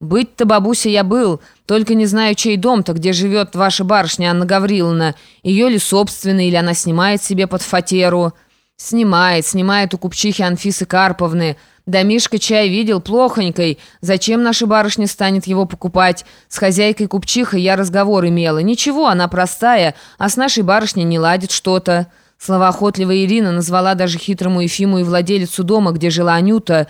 «Быть-то, бабуся, я был, только не знаю, чей дом-то, где живет ваша барышня Анна Гавриловна. Ее ли собственный, или она снимает себе под фатеру?» «Снимает, снимает у купчихи Анфисы Карповны. Да Мишка чай видел плохонькой. Зачем наша барышня станет его покупать? С хозяйкой купчихой я разговор имела. Ничего, она простая, а с нашей барышней не ладит что-то». Словоохотливая Ирина назвала даже хитрому Ефиму и владелицу дома, где жила Анюта,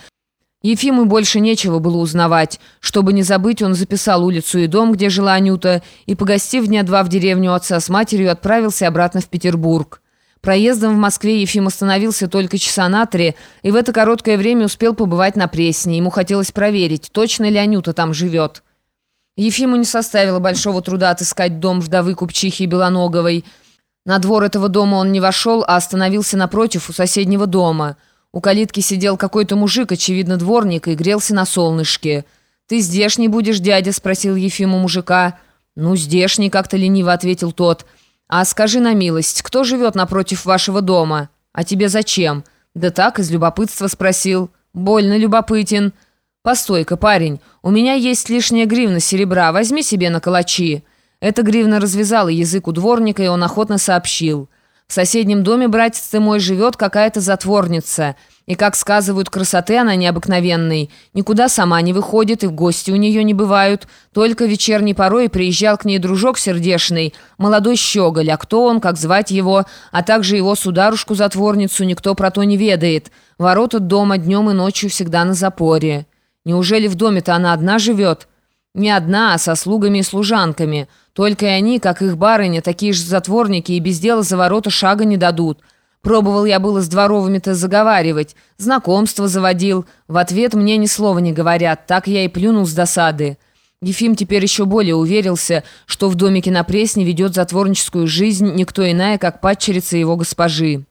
Ефиму больше нечего было узнавать. Чтобы не забыть, он записал улицу и дом, где жила Анюта, и, погостив дня два в деревню отца с матерью, отправился обратно в Петербург. Проездом в Москве Ефим остановился только часа на три, и в это короткое время успел побывать на Пресне. Ему хотелось проверить, точно ли Анюта там живет. Ефиму не составило большого труда отыскать дом вдовы купчихи Белоноговой. На двор этого дома он не вошел, а остановился напротив у соседнего дома – у калитки сидел какой-то мужик, очевидно, дворник, и грелся на солнышке. «Ты здешний будешь, дядя?» — спросил Ефим у мужика. «Ну, здешний», — как-то лениво ответил тот. «А скажи на милость, кто живет напротив вашего дома? А тебе зачем?» «Да так, из любопытства спросил». «Больно любопытен». «Постой-ка, парень, у меня есть лишняя гривна серебра, возьми себе на калачи». Эта гривна развязала язык у дворника, и он охотно сообщил. В соседнем доме, братец мой, живет какая-то затворница. И, как сказывают, красоты она необыкновенной. Никуда сама не выходит, и в гости у нее не бывают. Только вечерней порой приезжал к ней дружок сердешный, молодой щеголь, а кто он, как звать его, а также его сударушку-затворницу, никто про то не ведает. Ворота дома днем и ночью всегда на запоре. Неужели в доме-то она одна живет?» Не одна, а со слугами и служанками. Только и они, как их барыня, такие же затворники и без дела за ворота шага не дадут. Пробовал я было с дворовыми-то заговаривать, знакомство заводил. В ответ мне ни слова не говорят, так я и плюнул с досады. Ефим теперь еще более уверился, что в домике на Пресне ведет затворническую жизнь никто иная, как падчерица его госпожи.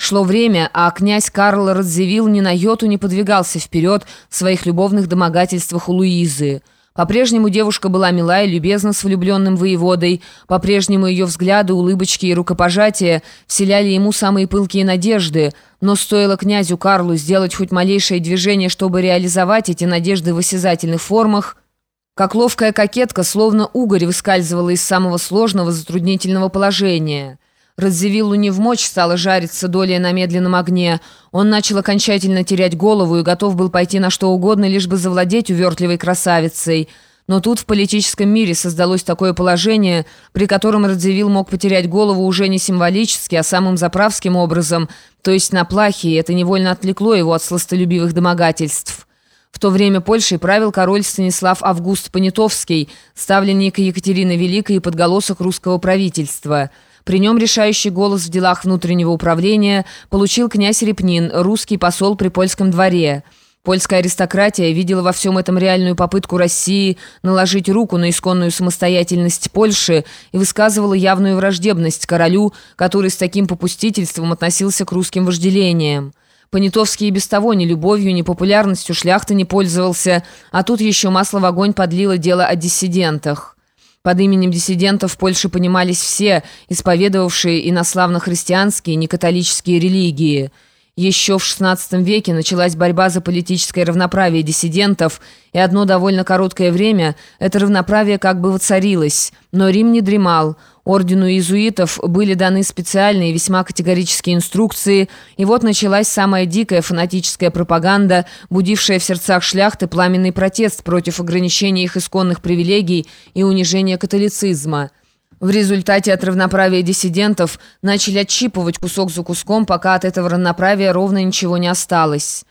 Шло время, а князь Карл Радзивилл ни на йоту не подвигался вперед в своих любовных домогательствах у Луизы. По-прежнему девушка была мила и любезна с влюбленным воеводой, по-прежнему ее взгляды, улыбочки и рукопожатия вселяли ему самые пылкие надежды, но стоило князю Карлу сделать хоть малейшее движение, чтобы реализовать эти надежды в осязательных формах, как ловкая кокетка, словно угорь, выскальзывала из самого сложного затруднительного положения – Радзивиллу не в мочь стало жариться долей на медленном огне. Он начал окончательно терять голову и готов был пойти на что угодно, лишь бы завладеть увертливой красавицей. Но тут в политическом мире создалось такое положение, при котором Радзивилл мог потерять голову уже не символически, а самым заправским образом, то есть на плахе, и это невольно отвлекло его от сластолюбивых домогательств. В то время Польшей правил король Станислав Август Понятовский, ставленник Екатерины Великой и подголосок русского правительства – при нем решающий голос в делах внутреннего управления получил князь Репнин, русский посол при польском дворе. Польская аристократия видела во всем этом реальную попытку России наложить руку на исконную самостоятельность Польши и высказывала явную враждебность королю, который с таким попустительством относился к русским вожделениям. Понятовский и без того ни любовью, ни популярностью шляхты не пользовался, а тут еще масло в огонь подлило дело о диссидентах. Под именем диссидентов в Польше понимались все, исповедовавшие инославно-христианские, некатолические религии. Еще в XVI веке началась борьба за политическое равноправие диссидентов, и одно довольно короткое время это равноправие как бы воцарилось. Но Рим не дремал – Ордену иезуитов были даны специальные весьма категорические инструкции, и вот началась самая дикая фанатическая пропаганда, будившая в сердцах шляхты пламенный протест против ограничения их исконных привилегий и унижения католицизма. В результате от равноправия диссидентов начали отщипывать кусок за куском, пока от этого равноправия ровно ничего не осталось.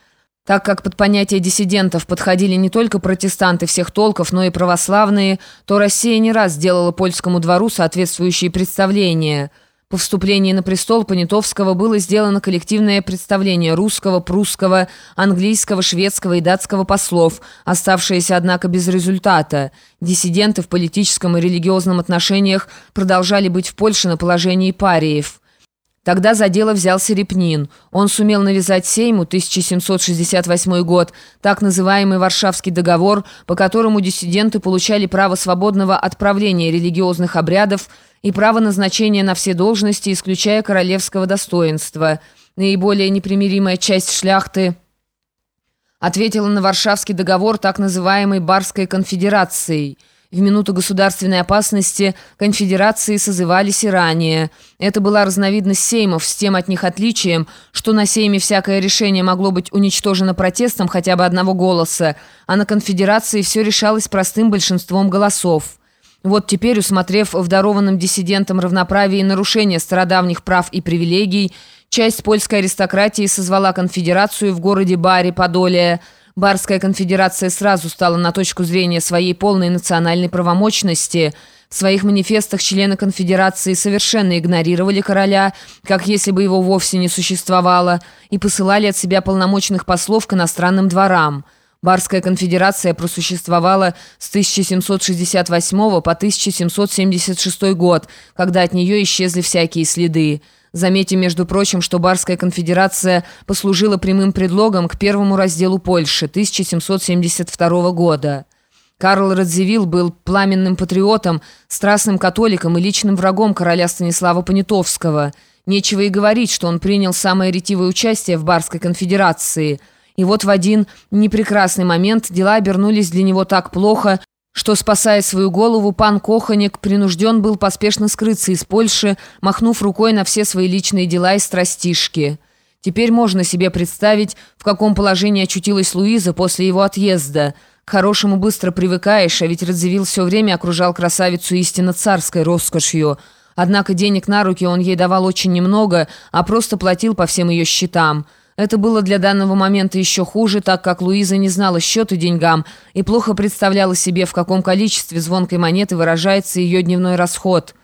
Так как под понятие диссидентов подходили не только протестанты всех толков, но и православные, то Россия не раз сделала польскому двору соответствующие представления. По вступлении на престол Понятовского было сделано коллективное представление русского, прусского, английского, шведского и датского послов, оставшееся, однако, без результата. Диссиденты в политическом и религиозном отношениях продолжали быть в Польше на положении париев. Тогда за дело взялся Репнин. Он сумел навязать Сейму 1768 год так называемый Варшавский договор, по которому диссиденты получали право свободного отправления религиозных обрядов и право назначения на все должности, исключая королевского достоинства. Наиболее непримиримая часть шляхты – ответила на Варшавский договор так называемой Барской конфедерацией. В минуту государственной опасности конфедерации созывались и ранее. Это была разновидность сеймов с тем от них отличием, что на сейме всякое решение могло быть уничтожено протестом хотя бы одного голоса, а на конфедерации все решалось простым большинством голосов. Вот теперь, усмотрев в дарованном диссидентам равноправие и нарушение стародавних прав и привилегий, часть польской аристократии созвала конфедерацию в городе Бари, Подолия. Барская конфедерация сразу стала на точку зрения своей полной национальной правомочности. В своих манифестах члены конфедерации совершенно игнорировали короля, как если бы его вовсе не существовало, и посылали от себя полномочных послов к иностранным дворам – Барская конфедерация просуществовала с 1768 по 1776 год, когда от нее исчезли всякие следы. Заметим, между прочим, что Барская конфедерация послужила прямым предлогом к первому разделу Польши 1772 года. Карл Радзивилл был пламенным патриотом, страстным католиком и личным врагом короля Станислава Понятовского. Нечего и говорить, что он принял самое ретивое участие в Барской конфедерации – и вот в один непрекрасный момент дела обернулись для него так плохо, что, спасая свою голову, пан Коханек принужден был поспешно скрыться из Польши, махнув рукой на все свои личные дела и страстишки. Теперь можно себе представить, в каком положении очутилась Луиза после его отъезда. К хорошему быстро привыкаешь, а ведь Радзивилл все время окружал красавицу истинно царской роскошью. Однако денег на руки он ей давал очень немного, а просто платил по всем ее счетам – это было для данного момента еще хуже, так как Луиза не знала счета деньгам и плохо представляла себе, в каком количестве звонкой монеты выражается ее дневной расход.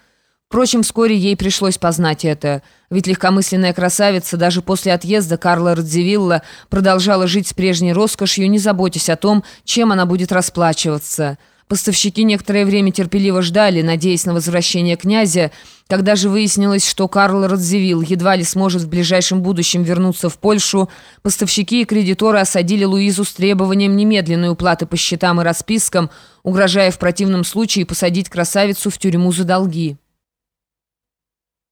Впрочем, вскоре ей пришлось познать это, ведь легкомысленная красавица даже после отъезда Карла Радзивилла продолжала жить с прежней роскошью, не заботясь о том, чем она будет расплачиваться – Поставщики некоторое время терпеливо ждали, надеясь на возвращение князя. Когда же выяснилось, что Карл Радзивилл едва ли сможет в ближайшем будущем вернуться в Польшу, поставщики и кредиторы осадили Луизу с требованием немедленной уплаты по счетам и распискам, угрожая в противном случае посадить красавицу в тюрьму за долги.